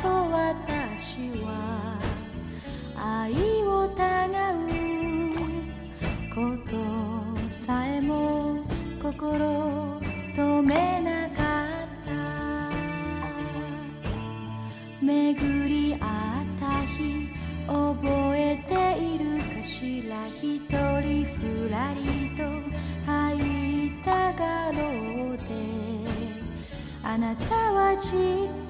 と私は愛を疑うことさえも心止めなかった巡り合った日覚えているかしら一人ふらりと入ったがろうであなたはじっと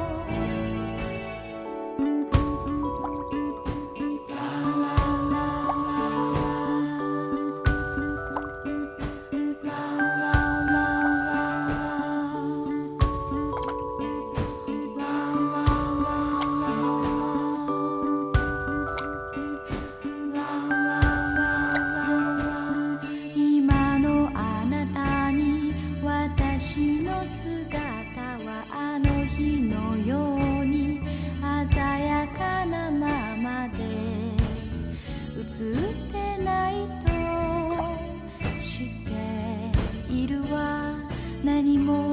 ないと知っているわ。何も